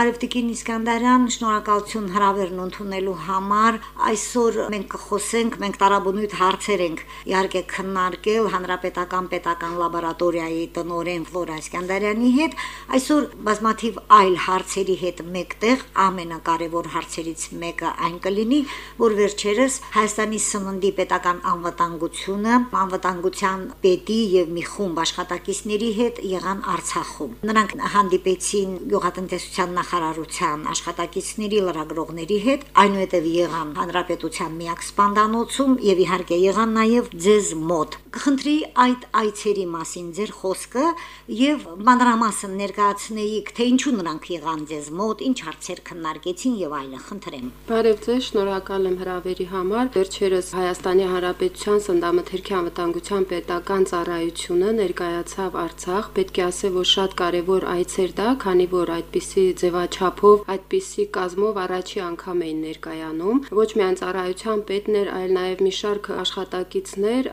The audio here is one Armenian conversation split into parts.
Բարևտիկին Իսկանդարյան, շնորհակալություն հրավերն ընդունելու համար։ Այսօր մենք կխոսենք, մենք տարաբնույթ հարցեր ենք իհարկե քննարկել Հանրապետական պետական լաբորատորիայի տնօրեն Ֆլորա Իսկանդարյանի հետ, այսօր բազմաթիվ այլ հարցերի հետ մեկտեղ ամենակարևոր հարցերից մեկը այն կլինի, որ վերջերս Հայաստանի սննդի պետական անվտանգությունը, անվտանգության պետի եւ մի խումբ աշխատակիցների հետ եղան Արցախում։ Նրանք հանդիպեցին գյուղատնտեսության նախարարության աշխատակիցների լրագրողների հետ, այնուհետև եղան հանրապետության միակ սպանդանոցում եւ իհարկե եղան նաեւ ձեզ մոտ։ Կխնդրի այդ այցերի մասին ձեր խոսքը եւ մանրամասն ներկայացնեիք, թե ինչու նրանք եղան ձեզ մոտ, ինչ հարցեր քննարկեցին եւ այլն, խնդրեմ։ Բարև ձեզ, շնորհակալ եմ հրավերի համար։ Վերջերս Հայաստանի Հանրապետության Սնդամթերքի անվտանգության պետական ծառայությունը ներկայացավ Արցախ։ Պետք է ասել, որ շատ կարևոր այց էր դա, քանի որ այդպիսի ձևաչափով, այդպիսի կազմով առաջի անգամ էին ներկայանում։ Ոչ միայն ծառայության պետն էր, այլ նաև մի շարք աշխատակիցներ,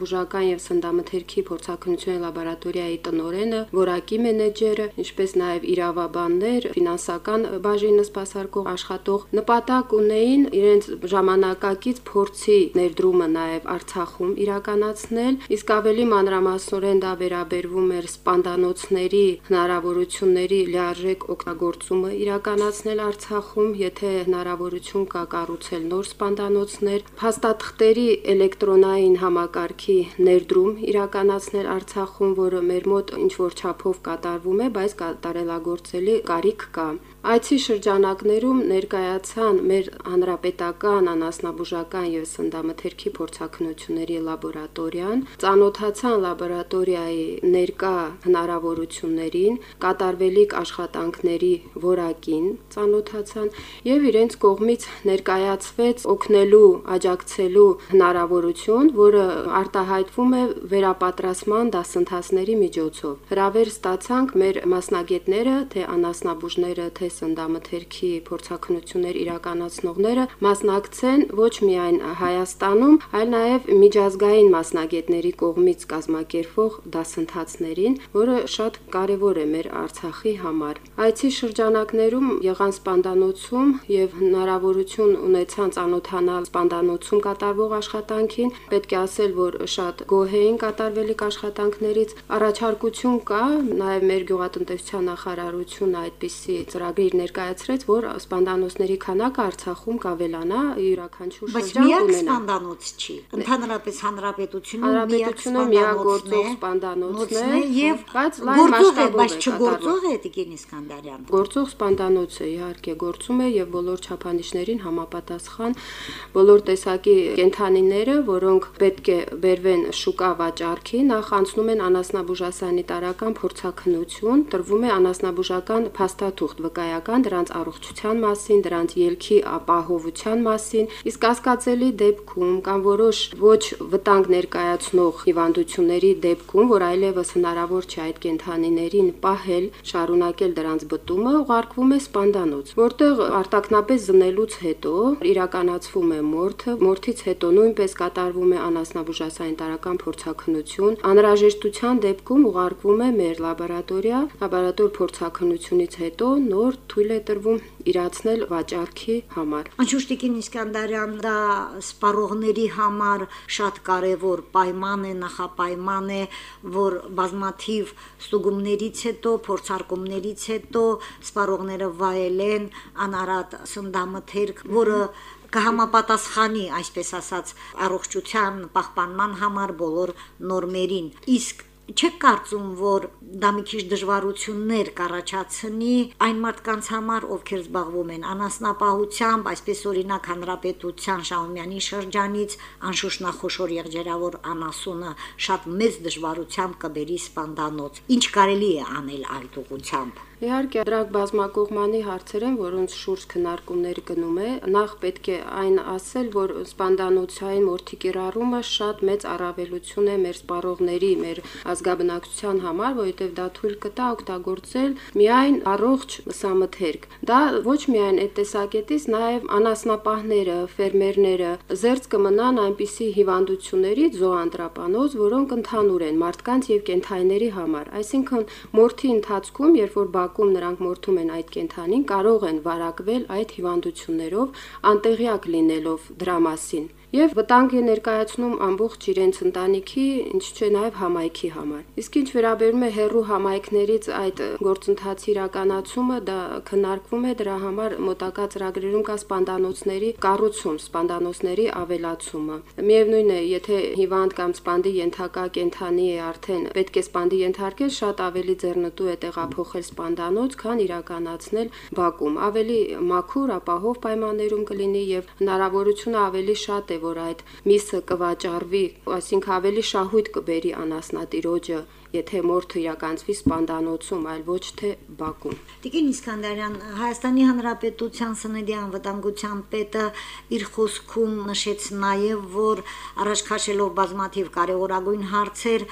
անասնաբուժական եւ սնդամթերքի փորձակնությունների լաբորատորիայի տնօրենը, որակի մենեջերը, ինչպես նաև իրավաբաններ, ֆինանսական բաժինը սպասարկող աշխատող նպատակ ունեին իրենց ժամանակակից փորձի ներդրումը նաև Արցախում իրականացնել, իսկ ավելի մանրամասնորեն դա վերաբերվում էր սպանդանոցների հնարավորությունների լիարժեք օգտագործումը իրականացնել Արցախում, եթե հնարավորություն կա կառուցել նոր սպանդանոցներ, փաստաթղթերի էլեկտրոնային համակարգի ներդրում իրականացնել Արցախում, որը մեր մոտ ինչ որ չափով կատարվում է, բայց կատարելագործելի կարիք կա։ Այցի շրջանակներում ներկայացան մեր հանրապետական անասնաբուժական եւ սնդամթերքի փորձակնությունների լաբորատորիան, ծանոթացան լաբորատորիայի ներկա հնարավորություններին, կատարվելիք աշխատանքների որակին ծանոթացան եւ իրենց կողմից ներկայացվեց օգնելու, աջակցելու հնարավորություն, որը արտահայտվում է վերապատրաստման դասընթացների միջոցով։ Հրավեր ստացանք մեր մասնագետները, թե անասնաբուժները, թե սնդամթերքի փորձակնություններ իրականացնողները մասնակցեն ոչ միայն Հայաստանում, այլ նաև միջազգային մասնագետների կողմից կազմակերպվող դասընթացներին, որը շատ կարևոր է մեր Արցախի համար։ Այցի շրջանակներում եղան սպանդանոցում եւ հնարավորություն ունեցան ծանոթանալ սպանդանոցում կատարվող աշխատանքին։ Պետք է ասել, որ շատ գոհ էին կատարվելիք աշխատանքներից։ Առաջարկություն կա նաև մեր գյուղատնտեսության նախարարությունը այդպիսի ծրագիր ներկայացրեց, որ սպանդանոցների քանակը Արցախում կավելանա յուրաքանչյուր շրջան ունենա։ Բայց միակ սպանդանոց չի։ Ընդհանրապես հանրապետությունում միակ գործող սպանդանոցն է եւ բայց լայն մասշտաբով է, բայց չգործող է Տիկին Իսկանդարյան։ Գործող սպանդանոցը իհարկե գործում է եւ բոլոր չափանիշներին համապատասխան բոլոր տեսակի կենթանիները, որոնք պետք է բերվեն շուկա վաճառքի, նախ անցնում են անասնաբուժասանիտարական փորձակնություն, տրվում է անասնաբուժական փաստաթուղթ վկայ վկայական դրանց առողջության մասին, դրանց ելքի ապահովության մասին, իսկ կասկածելի դեպքում կամ որոշ ոչ վտանգ ներկայացնող հիվանդությունների դեպքում, որ այլևս հնարավոր չէ այդ կենթանիներին պահել, շարունակել դրանց բտումը, ուղարկվում է սպանդանոց, որտեղ արտակնապես զնելուց հետո իրականացվում է մորթը, մորթից հետո նույնպես կատարվում է անասնաբուժասանիտարական փորձակնություն, անհրաժեշտության դեպքում ուղարկվում է մեր լաբորատորիա, լաբորատոր փորձակնությունից հետո նոր թույլ է տրվում իրացնել վաճառքի համար։ Անշուշտիկին Իսկանդարյան դա սպառողների համար շատ կարևոր պայման է, նախապայման է, որ բազմաթիվ ստուգումներից հետո, փորձարկումներից հետո սպառողները վայելեն անարատ սնդամթերք, որը կհամապատասխանի, այսպես ասած, առողջության պահպանման համար բոլոր նորմերին։ Իսկ չեք կարծում, որ դա մի քիչ դժվարություններ կառաջացնի այն մարդկանց համար, ովքեր զբաղվում են անասնապահությամբ, այսպես օրինակ հանրապետության Շահումյանի շրջանից անշուշտ նախոշոր եղջերավոր անասունը շատ մեծ դժվարությամբ կբերի սպանդանոց։ Ինչ կարելի է անել այդ ուղությամբ։ Իհարկե, դրանք բազմակողմանի հարցեր են, որոնց շուրջ քննարկումներ գնում է։ Նախ պետք է այն ասել, որ սպանդանոցային մորթի կիրառումը շատ մեծ առավելություն է մեր սպառողների, մեր ազգաբնակչության համար, որովհետև դա թույլ կտա օգտագործել միայն առողջ մսամթերք։ Դա ոչ միայն այդ տեսակետից, նաև անասնապահները, ֆերմերները զերծ կմնան այնպիսի հիվանդություններից զոանտրապանոց, որոնք ընդհանուր են մարդկանց եւ կենթայիների համար։ Այսինքն մորթի ընթացքում, երբ որ Բաքում նրանք մորթում են այդ կենթանին, կարող են վարակվել այդ հիվանդություններով, անտեղյակ լինելով դրա մասին եւ վտանգ է ներկայացնում ամբողջ իրենց ընտանիքի, ինչ չէ նաեւ համայնքի համար։ Իսկ ինչ վերաբերում է հերրու համայնքներից այդ գործընթացի իրականացումը, դա քննարկվում է դրա համար մոտակա ծրագրերում կա սպանդանոցների կառուցում, սպանդանոցների ավելացումը։ Միևնույն է, եթե հիվանդ կամ սպանդի ենթակա կենթանի է արդեն պետք է սպանդի ենթարկել, շատ ավելի ձեռնտու է տեղափոխել սպանդանոց, քան իրականացնել Բաքում։ Ավելի մաքուր, ապահով պայմաններում կլինի եւ հնարավորությունը ավելի շատ է որ այդ միսը կվաճառվի, այսինքն ավելի շահույթ կբերի անասնատիրոջը եթե մորթը իրականացվի սպանդանոցում, այլ ոչ թե Բաքում։ Տիկին Իսկանդարյան, Հայաստանի Հանրապետության սննդի անվտանգության պետը իր խոսքում նշեց նաև, որ առաջ քաշելով բազմաթիվ կարևորագույն հարցեր,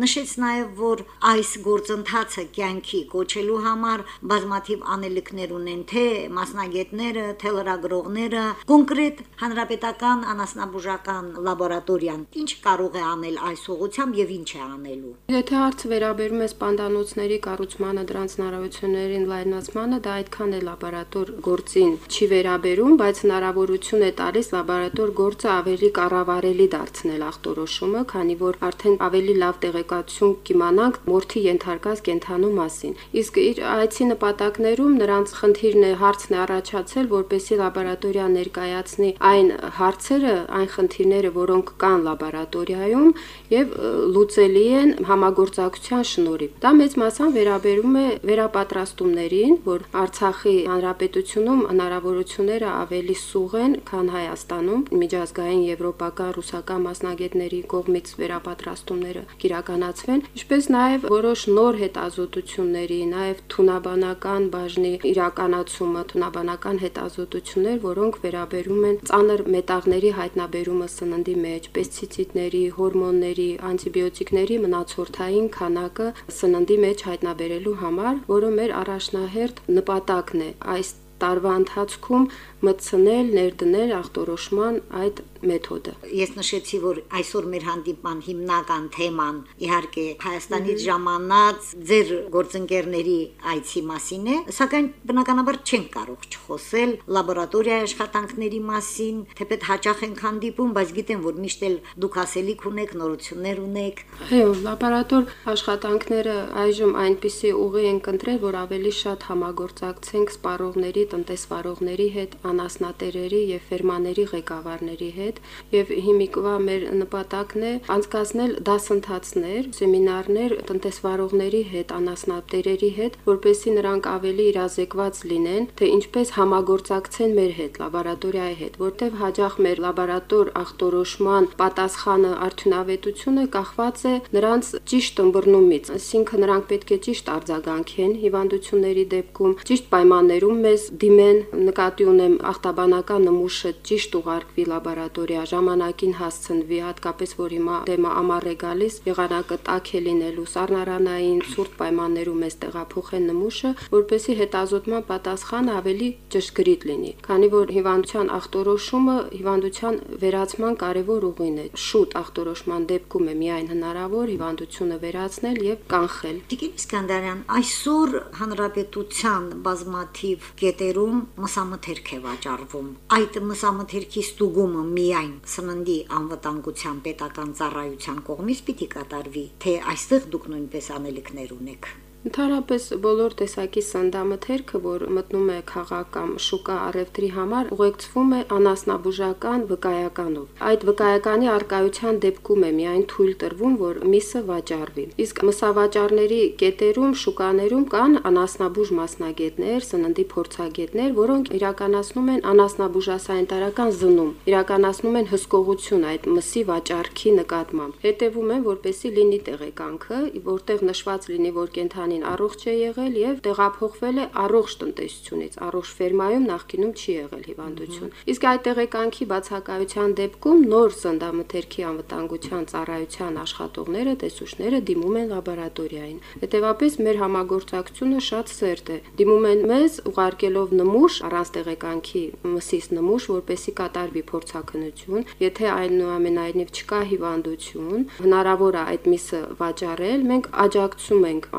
նշեց նաև, որ այս գործընթացը կյանքի կոչելու համար բազմաթիվ անելիքներ ունեն թե մասնագետները, թե լրագրողները, կոնկրետ հանրապետական անասնաբուժական լաբորատորիան ինչ կարող է անել այս ուղղությամբ եւ ինչ է անելու։ Եթե հարցը վերաբերում է սպանդանոցների կառուցմանը, դրանց հնարավորություններին լայնացմանը, դա այդքան է լաբորատոր գործին չի վերաբերում, բայց հնարավորություն է տալիս լաբորատոր գործը ավելի կառավարելի դարձնել ախտորոշումը, քանի որ արդեն ավելի լավ տեղեկատվություն կիմանանք մորթի ենթարկած կենթանու մասին։ Իսկ իր այցի նպատակներում նրանց խնդիրն է հարցն է առաջացել, որպեսի լաբորատորիա ներկայացնի այն հարցերը, այն խնդիրները, որոնք կան լաբորատորիայում եւ լուծելի են համագործ գործակցության շնորհիվ։ Դա մեծ մասամբ վերաբերում է վերապատրաստումներին, որ Արցախի հանրապետությունում հնարավորությունները ավելի սուղ են, քան Հայաստանում։ Միջազգային եվրոպական, ռուսական մասնագետների կողմից վերապատրաստումները կիրականացվեն, ինչպես նաև որոշ նոր հետազոտությունների, նաև թունաբանական բաժնի իրականացումը, թունաբանական հետազոտություններ, որոնք վերաբերում են ծանր մետաղների հայտնաբերումը սննդի մեջ, պեստիցիդների, հորմոնների, անտիբիոտիկների մնացորդային քանակը սննդի մեջ հայտնաբերելու համար, որը մեր առաջնահերթ նպատակն է այս տարվա ընթացքում մտցնել, ներդնել ախտորոշման այդ մեթոդը։ Ես նշեցի, որ այսօր մեր հանդիպման հիմնական թեման իհարկե Հայաստանից ժամանած ձեր գործընկերների այցի մասին է, սակայն բնականաբար չենք կարող չխոսել լաբորատորիայի աշխատանքների մասին, թեպետ հաճախ ենք հանդիպում, բայց գիտեմ, որ միշտ էլ դուք ասելիք ունեք, նորություններ ունեք։ Այո, լաբորատոր աշխատանքները այժմ այնպիսի ուղի են կընտրել, որ ավելի շատ համագործակցենք սպառողների, տնտեսվարողների հետ, անասնատերերի եւ ֆերմաների ղեկավարների հետ եւ հիմիկվա մեր նպատակն է անցկացնել դասընթացներ, սեմինարներ տնտեսվարողների հետ, անասնատերերի հետ, որպեսզի նրանք ավելի իրազեկված լինեն, թե ինչպես համագործակցեն մեր հետ, լաբորատորիայի հետ, որտեղ հաջող մեր լաբորատոր ախտորոշման պատասխանը արդյունավետությունը կախված է նրանց ճիշտ ըմբռնումից, այսինքն նրանք պետք է ճիշտ արձագանքեն հիվանդությունների դեպքում, ճիշտ պայմաններում մեզ դիմեն, նկատի ունեմ ախտաբանական նմուշը ճիշտ ուղարկվի լաբորատորիա, ժամանակին հասցնվի, հատկապես որ հիմա դեմը ամառ է գալիս, եղանակը տաք է լինելու, սառնարանային ցուրտ պայմաններում էս տեղափոխեն նմուշը, որպեսի հետազոտման պատասխանը ավելի ճշգրիտ լինի, քանի որ հիվանդության ախտորոշումը հիվանդության վերացման կարևոր ուղին է։ Շուտ ախտորոշման դեպքում է միայն հնարավոր հիվանդությունը վերացնել եւ կանխել։ Տիկին Իսկանդարյան, այսօր հանրապետության բազմաթիվ կետերում մսամթերք է վաճառվում։ Այդ մսամթերքի ստուգումը միայն սննդի անվտանգության պետական ծառայության կողմից պիտի կատարվի, թե այստեղ դուք նույնպես անելիքներ ունեք։ Ընդհանրապես բոլոր տեսակի սնդամթերքը, որ մտնում է քաղաք կամ շուկա առևտրի համար, ուղեկցվում է անասնաբուժական վկայականով։ Այդ վկայականի արկայության դեպքում է միայն թույլ տրվում, որ միսը վաճառվի։ Իսկ մսավաճառների կետերում, շուկաներում կան անասնաբուժ մասնագետներ, սննդի փորձագետներ, որոնք իրականացնում են անասնաբուժասանիտարական զննում, իրականացնում են հսկողություն այդ մսի վաճառքի նկատմամբ։ Հետևում են, որպեսի լինի տեղեկանքը, որտեղ նշված լինի, որ կենթանի բավականին առողջ է եղել եւ տեղափոխվել է առողջ տնտեսությունից, առողջ ֆերմայում նախկինում չի եղել հիվանդություն։ Իսկ այդ տեղեկանքի բացակայության դեպքում նոր սննդամթերքի անվտանգության ծառայության աշխատողները, տեսուչները դիմում են լաբորատորիային։ Հետևաբար մեր համագործակցությունը շատ սերտ է։ Դիմում են մեզ ուղարկելով նմուշ առանց տեղեկանքի մսից նմուշ, որպեսի կատարվի փորձակնություն, եթե այնուամենայնիվ չկա հիվանդություն, հնարավոր է այդ միսը վաճառել, մենք աջակցում ենք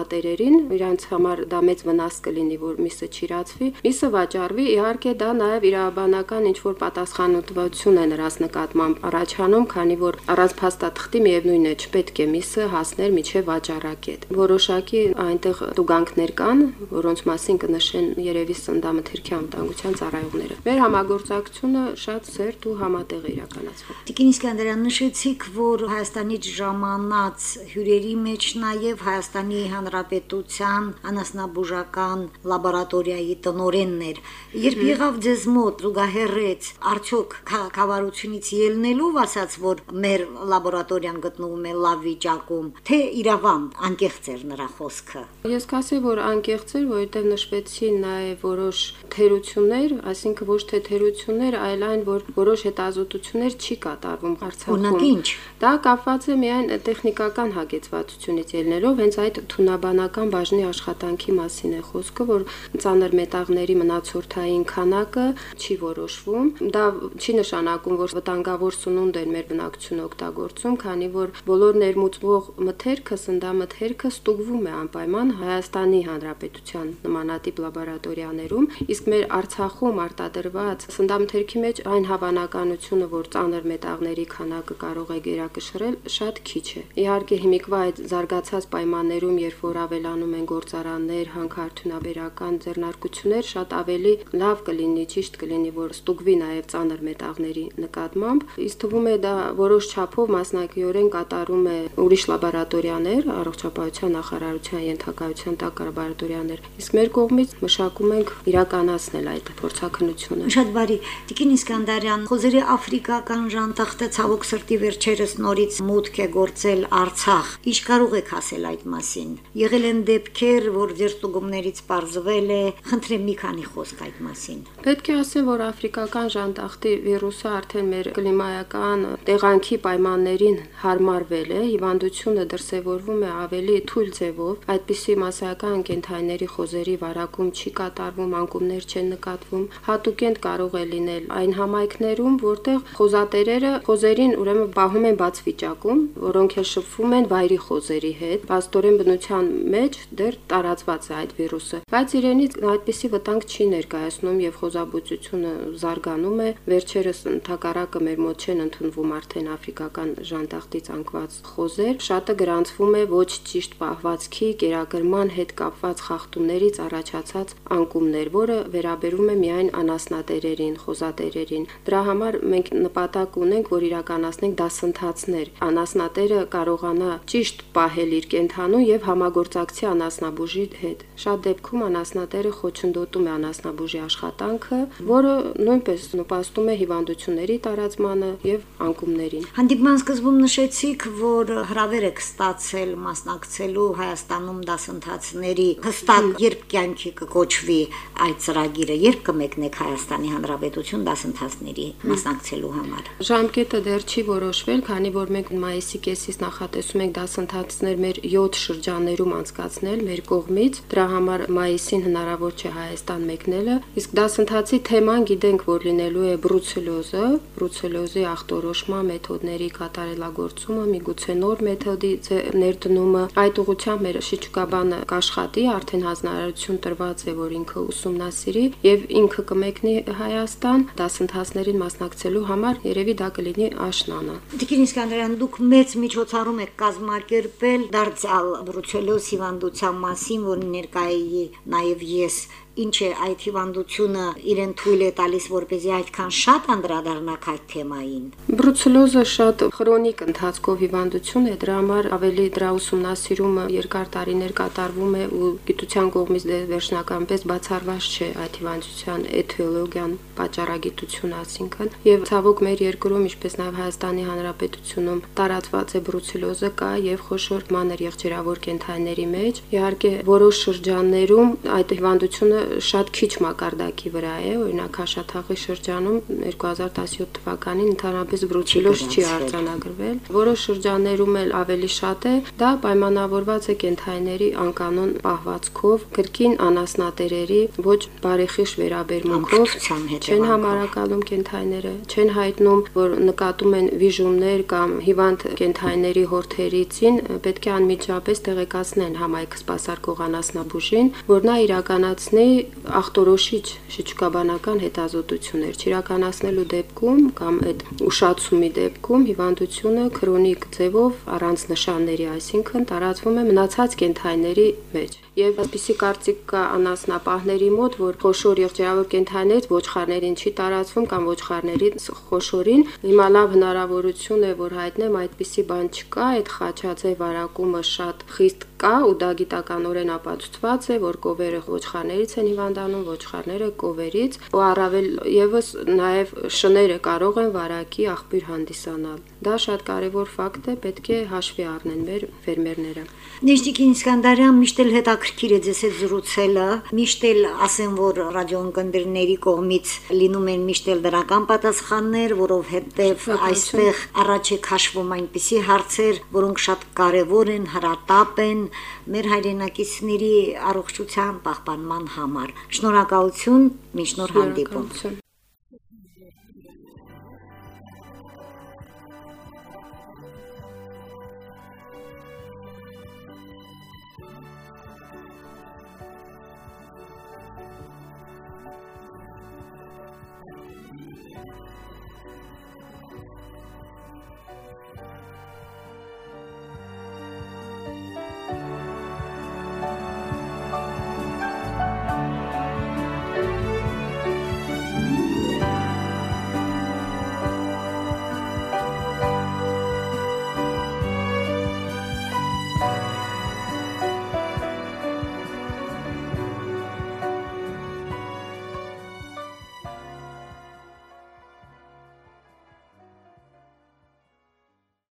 անասնատերերին, իրանց համար դա մեծ վնաս կլինի, որ միսը չիրացվի, միսը վաճառվի, իհարկե դա նաև իրավաբանական ինչ որ պատասխանատվություն է նրանց նկատմամբ առաջանում, քանի որ առանց փաստաթղթի միևնույն է, չպետք է միսը հասներ միջև վաճառակետ։ Որոշակի այնտեղ տուգանքներ կան, որոնց մասին կնշեն երևի սնդամթերքի անվտանգության ծառայողները։ Մեր համագործակցությունը շատ սերտ ու համատեղ է իրականացվում։ Տիկին Իսկանդարյան նշեցիք, որ Հայաստանից ժամանած հյուրերի մեջ նաև Հայաստանի Հանրապետության անասնաբուժական լաբորատորիայի տնօրենն էր։ Երբ եղավ ձեզ մոտ զուգահեռեց, արդյոք քաղաքավարությունից ելնելով ասաց, որ մեր լաբորատորիան գտնվում է լավ վիճակում, թե իրավամբ անկեղծ էր նրա խոսքը։ Ես կասեի, որ անկեղծ էր, որովհետև նշվեցին նաև որոշ թերություններ, այսինքն ոչ թե թերություններ, այլ այն, որ որոշ հետազոտություններ չի կատարվում Արցախում։ Դա կապված է միայն տեխնիկական հագեցվածությունից ելնելով, հենց այդ թունաբանական բաժնի աշխատանքի մասին է խոսքը, որ ծանր մետաղների մնացորդային քանակը չի որոշվում։ Դա չի նշանակում, որ վտանգավոր սնունդ են մեր բնակչությունը օգտագործում, քանի որ բոլոր ներմուծվող մթերքը, սնդամթերքը ստուգվում է անպայման Հայաստանի Հանրապետության նմանատիպ լաբորատորիաներում, իսկ մեր Արցախում արտադրված սնդամթերքի մեջ այն հավանականությունը, որ ծանր մետաղների քանակը կարող է գերակշռել, շատ քիչ է։ Իհարկե հիմիկվա այդ զարգացած պայմաններում, երբ որ ավելանում են գործարաններ, հանքարդյունաբերական ձեռնարկություններ, շատ ավելի լավ կլինի, ճիշտ կլինի, որ ստուգվի նաև ծանր մետաղների նկատմամբ։ Իսկ թվում է դա որոշ չափով մասնակիորեն կատարում է ուրիշ լաբորատորիաներ, առողջապահության նախարարության ենթակայության տակ լաբորատորիաներ։ Իսկ մեր կողմից մշակում ենք իրականացնել այդ փորձակնությունը։ Շատ բարի։ Տիկին Իսկանդարյան, խոզերի աֆրիկական ժանտախտը ցավոք սրտի վերջերս նորից մուտք է գործել Արցախ։ Ինչ կարող եք ասել այդ մասին։ Եղել են դեպքեր, որ ձեր ստուգումներից պարզվել է, խնդրեմ մի քանի խոսք այդ մասին։ Պետք է ասեմ, որ աֆրիկական ժանտախտի վիրուսը արդեն մեր կլիմայական տեղանքի պայմաններին հարմարվել է, հիվանդությունը դրսևորվում է ավելի թույլ ձևով, այդպիսի մասսայական կենթայիների խոզերի վարակում չի կատարվում, անկումներ չեն նկատվում։ Հատուկենտ կարող է լինել այն համայնքներում, որտեղ խոզատերերը խոզերին ուրեմն բահում են բաց վիճակում, որոնք էլ շփվում են վայրի խոզերի հետ։ Պաստորեն բնության մեջ դեռ տարածված է այդ վիրուսը, բայց իրենից այդպիսի վտանգ չի ներկայացնում եւ խոզաբուծությունը զարգանում է։ Վերջերս ընդհակառակը մեր մոտ չեն ընդունվում արդեն աֆրիկական ժանտախտից անկված խոզեր, շատը գրանցվում է ոչ ճիշտ պահվածքի, կերակրման հետ կապված խախտումներից առաջացած անկումներ, որը վերաբերում է միայն անասնատերերին, խոզատերերին։ Դրա համար մենք նպատակ ունենք, որ իրականացնենք դասընթացներ։ Անասնատերը կարողանա ճիշտ պահել իր կենթանուն եւ համագործակցի անասնաբուժի հետ։ Շատ դեպքում անասնատերը խոչընդոտում է անասնաբուժի աշխատանքը, որը նույնպես նպաստում է հիվանդությունների տարածմանը եւ անկումներին։ Հանդիպման սկզբում նշեցիք, որ հրավեր եք ստացել մասնակցելու Հայաստանում դասընթացների հստակ երբ կյանքի կկոչվի այդ ծրագիրը, երբ կմեկնեք Հայաստանի Հանրապետություն դասընթացների մասնակցելու համար։ Ժամկետը դեռ չի որոշվել, քանի որ մենք մայիսի կեսից նախատեսում ենք դասընթացներ մեր 7 շրջաններում անցկացնել մեր կողմից։ Դրա համար մայիսին հնարավոր չէ Հայաստան մեկնելը, իսկ դասընթացի թեման գիտենք, որ լինելու է բրուցելոզը, բրուցելոզի ախտորոշման մեթոդների կատարելագործումը, միգուցե նոր մեթոդի ներդնումը։ Այդ ուղղությամբ մեր շիճուկաբանը կաշխատի, արդեն հանրարարություն տրված է, որ ինքը ուսումնասիրի եւ ինքը կմեկնի Հայաստան դասընթացներին մասնակցելու համար, երևի դա կլինի աշնանը։ Տիկին Իսկանդարյան, դուք մեծ միջոցառում եք կազմակերպել դարձյալ բրուցելոզ հիվանդության մասին, որ ներկայի նաև ես ինչ է այդ հիվանդությունը իրեն թույլ է տալիս, որպեսզի այդքան շատ անդրադառնաք այդ թեմային։ Բրուցելոզը շատ քրոնիկ ընթացքով հիվանդություն է, դրա համար ավելի դրա ուսումնասիրումը երկար տարիներ կատարվում է ու գիտության կողմից դե վերջնականապես բացառված չէ այդ հիվանդության էթիոլոգիան, պատճառագիտությունը, ասինքն եւ ցավոք մեր երկրում, ինչպես նաեւ Հայաստանի Հանրապետությունում տարածված է բրուցելոզը կա եւ խոշոր մանր եղջերավոր կենթանիների մեջ։ Իհարկե որոշ շրջաններում այդ հիվանդությունը շատ քիչ մակարդակի վրա է, օրինակ Հաշաթաղի շրջանում 2017 թվականին ընդհանրապես բրուցելոզ չի արձանագրվել։ Որոշ շրջաններում էլ ավելի շատ է, դա պայմանավորված է կենթանիների անկանոն պահվածքով, կրկին անասնատերերի ոչ բարեխիղճ վերաբերմունքով չեն համարակալում կենթայիները, չեն հայտնում, որ նկատում են վիժումներ կամ հիվանդ կենթայիների հորթերիցին, պետք է անմիջապես տեղեկացնեն համայնք սպասարկող անասնաբուժին, որ նա իրականացնի ախտորոշիչ շիճկաբանական հետազոտություններ։ Չիրականացնելու դեպքում կամ այդ ուշացումի դեպքում հիվանդությունը քրոնիկ ձևով առանց նշանների, այսինքն տարածվում է մնացած կենթայիների մեջ եւ այսպիսի կարծիք կա անասնապահների մոտ, որ խոշոր եղջերավոր կենթանիներից ոչխարներին չի տարածվում կամ ոչխարներից խոշորին։ Հիմա լավ հնարավորություն է, որ հայտնեմ այդպիսի բան չկա, այդ խաչաձև վարակումը շատ խիստ կա ու դա գիտականորեն ապացուցված է, որ կովերը ոչխարներից են հիվանդանում, ոչխարները կովերից, ու առավել եւս նաեւ շները կարող են վարակի աղբյուր հանդիսանալ։ Դա շատ կարևոր ֆակտ է, պետք է հաշվի առնեն մեր ֆերմերները։ Նեշտիկին Իսկանդարյան միշտ էլ հետաքրքիր է ձեզ հետ զրուցելը, միշտ էլ ասեմ, որ ռադիոընկերների կողմից լինում են միշտ էլ դրական պատասխաններ, որովհետև այստեղ առաջ է քաշվում այնպիսի հարցեր, որոնք շատ կարևոր են, հրատապ են մեր հայրենակիցների առողջության պահպանման համար։ Շնորհակալություն, միշտ նոր հանդիպում։